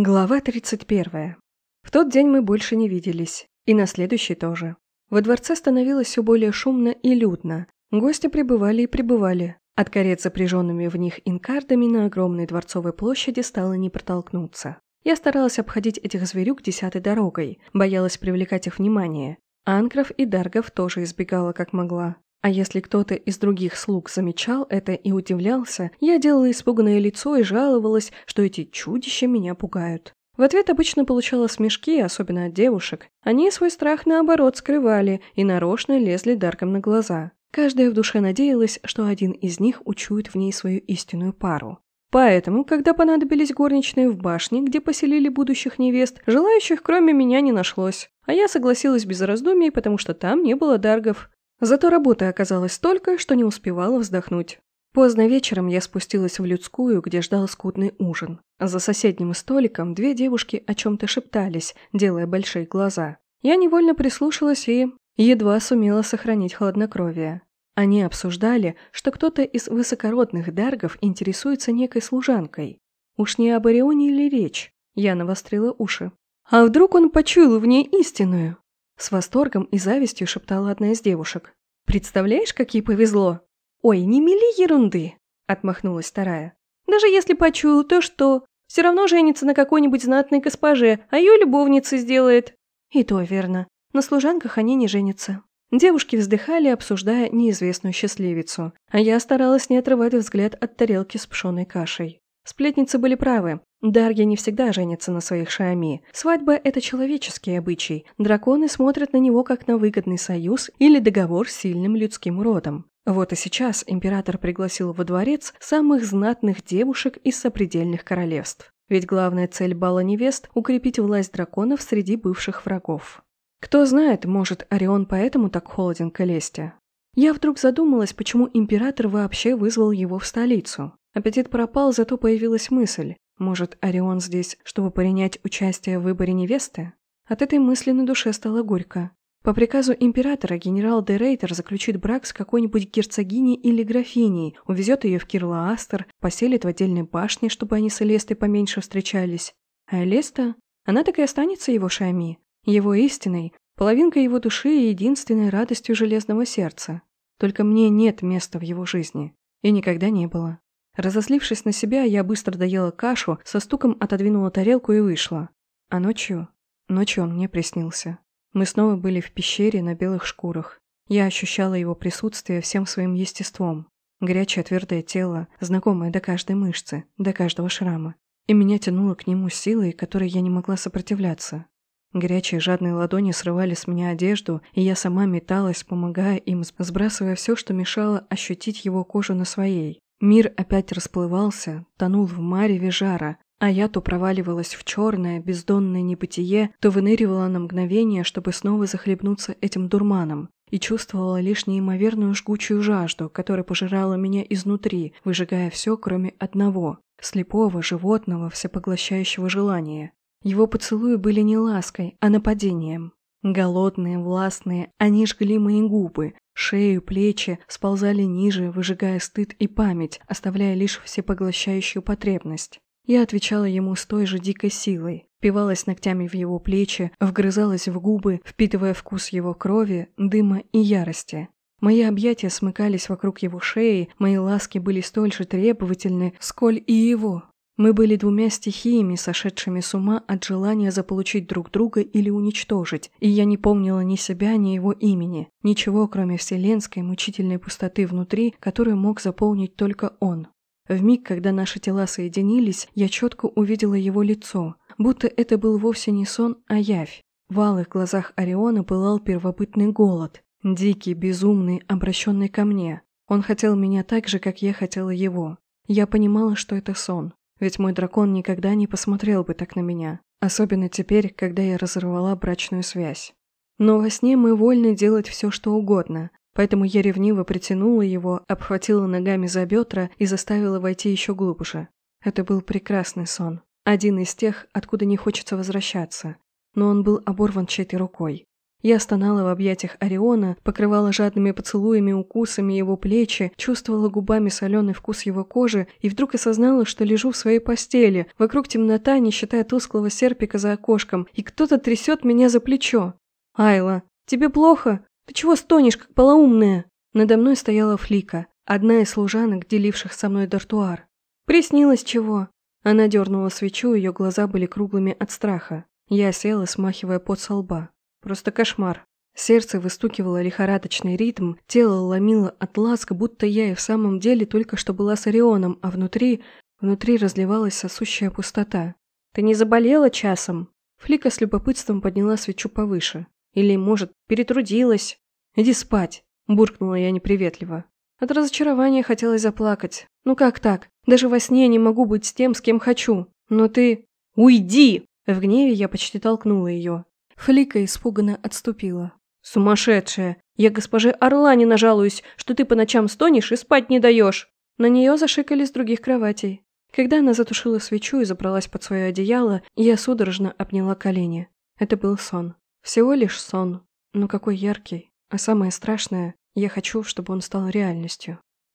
Глава 31. В тот день мы больше не виделись. И на следующий тоже. Во дворце становилось все более шумно и людно. Гости прибывали и прибывали. От карет, запряженными в них инкардами, на огромной дворцовой площади стало не протолкнуться. Я старалась обходить этих зверюк десятой дорогой, боялась привлекать их внимание. Анкров и Даргов тоже избегала как могла. А если кто-то из других слуг замечал это и удивлялся, я делала испуганное лицо и жаловалась, что эти чудища меня пугают. В ответ обычно получала смешки, особенно от девушек. Они свой страх наоборот скрывали и нарочно лезли Дарком на глаза. Каждая в душе надеялась, что один из них учует в ней свою истинную пару. Поэтому, когда понадобились горничные в башне, где поселили будущих невест, желающих кроме меня не нашлось. А я согласилась без раздумий, потому что там не было даргов. Зато работы оказалось столько, что не успевала вздохнуть. Поздно вечером я спустилась в людскую, где ждал скудный ужин. За соседним столиком две девушки о чем-то шептались, делая большие глаза. Я невольно прислушалась и едва сумела сохранить хладнокровие. Они обсуждали, что кто-то из высокородных даргов интересуется некой служанкой. Уж не об Орионе ли речь? Я навострила уши. А вдруг он почуял в ней истинную? С восторгом и завистью шептала одна из девушек. «Представляешь, как ей повезло?» «Ой, не мели ерунды!» – отмахнулась вторая. «Даже если почуял, то что? Все равно женится на какой-нибудь знатной госпоже, а ее любовницей сделает». И то верно. На служанках они не женятся. Девушки вздыхали, обсуждая неизвестную счастливицу, а я старалась не отрывать взгляд от тарелки с пшеной кашей. Сплетницы были правы. Дарья не всегда женится на своих шами. Свадьба – это человеческий обычай. Драконы смотрят на него как на выгодный союз или договор с сильным людским родом. Вот и сейчас император пригласил во дворец самых знатных девушек из сопредельных королевств. Ведь главная цель бала невест – укрепить власть драконов среди бывших врагов. Кто знает, может, Орион поэтому так холоден к Элесте. Я вдруг задумалась, почему император вообще вызвал его в столицу. Аппетит пропал, зато появилась мысль. Может, Орион здесь, чтобы принять участие в выборе невесты? От этой мысли на душе стало горько. По приказу императора генерал де Рейтер заключит брак с какой-нибудь герцогиней или графиней, увезет ее в Кирлаастер, поселит в отдельной башне, чтобы они с Элестой поменьше встречались. А Элеста? Она так и останется его шами, его истиной, половинкой его души и единственной радостью железного сердца. Только мне нет места в его жизни. И никогда не было. Разозлившись на себя, я быстро доела кашу, со стуком отодвинула тарелку и вышла. А ночью? Ночью он мне приснился. Мы снова были в пещере на белых шкурах. Я ощущала его присутствие всем своим естеством. Горячее твердое тело, знакомое до каждой мышцы, до каждого шрама. И меня тянуло к нему силой, которой я не могла сопротивляться. Горячие жадные ладони срывали с меня одежду, и я сама металась, помогая им, сбрасывая все, что мешало ощутить его кожу на своей. Мир опять расплывался, тонул в мареве жара, а я то проваливалась в черное, бездонное небытие, то выныривала на мгновение, чтобы снова захлебнуться этим дурманом, и чувствовала лишь неимоверную жгучую жажду, которая пожирала меня изнутри, выжигая все, кроме одного – слепого, животного, всепоглощающего желания. Его поцелуи были не лаской, а нападением. Голодные, властные, они жгли мои губы, Шею, плечи сползали ниже, выжигая стыд и память, оставляя лишь всепоглощающую потребность. Я отвечала ему с той же дикой силой, впивалась ногтями в его плечи, вгрызалась в губы, впитывая вкус его крови, дыма и ярости. Мои объятия смыкались вокруг его шеи, мои ласки были столь же требовательны, сколь и его. Мы были двумя стихиями, сошедшими с ума от желания заполучить друг друга или уничтожить, и я не помнила ни себя, ни его имени, ничего, кроме вселенской мучительной пустоты внутри, которую мог заполнить только он. В миг, когда наши тела соединились, я четко увидела его лицо, будто это был вовсе не сон, а явь. В алых глазах Ориона пылал первобытный голод, дикий, безумный, обращенный ко мне. Он хотел меня так же, как я хотела его. Я понимала, что это сон. Ведь мой дракон никогда не посмотрел бы так на меня, особенно теперь, когда я разорвала брачную связь. Но во сне мы вольны делать все, что угодно, поэтому я ревниво притянула его, обхватила ногами за бедра и заставила войти еще глубже. Это был прекрасный сон, один из тех, откуда не хочется возвращаться, но он был оборван чьей-то рукой. Я стонала в объятиях Ориона, покрывала жадными поцелуями, укусами его плечи, чувствовала губами соленый вкус его кожи и вдруг осознала, что лежу в своей постели, вокруг темнота, не считая тусклого серпика за окошком, и кто-то трясет меня за плечо. «Айла, тебе плохо? Ты чего стонешь, как полоумная?» Надо мной стояла Флика, одна из служанок, деливших со мной дартуар. «Приснилось чего?» Она дернула свечу, ее глаза были круглыми от страха. Я села, смахивая пот со лба. Просто кошмар. Сердце выстукивало лихорадочный ритм, тело ломило от ласк, будто я и в самом деле только что была с Орионом, а внутри... Внутри разливалась сосущая пустота. «Ты не заболела часом?» Флика с любопытством подняла свечу повыше. «Или, может, перетрудилась?» «Иди спать!» – буркнула я неприветливо. От разочарования хотелось заплакать. «Ну как так? Даже во сне не могу быть с тем, с кем хочу. Но ты...» «Уйди!» В гневе я почти толкнула ее. Флика испуганно отступила. «Сумасшедшая! Я госпоже Орлане нажалуюсь, что ты по ночам стонешь и спать не даешь!» На нее зашикали с других кроватей. Когда она затушила свечу и забралась под свое одеяло, я судорожно обняла колени. Это был сон. Всего лишь сон. Но какой яркий. А самое страшное, я хочу, чтобы он стал реальностью.